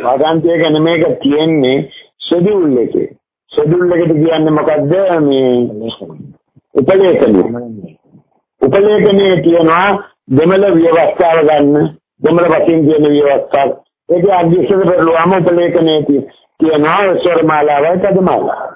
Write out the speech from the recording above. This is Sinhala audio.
වගන්තිය ගැන මේක තියෙන්නේ ෂෙඩියුල් එකේ. ෂෙඩියුල් එකට කියන්නේ මොකද්ද මේ උපලේඛනය. උපලේඛනයේ තියෙනවා දෙමළ ව්‍යවස්ථාව ගන්න දෙමළ වශයෙන් කියන ව්‍යවස්ථාව. ඒක අධ්‍යක්ෂක පෙරළුවාම උපලේඛනයේ තියෙනවා ස්වරමාලාවයි පදමාලාවයි.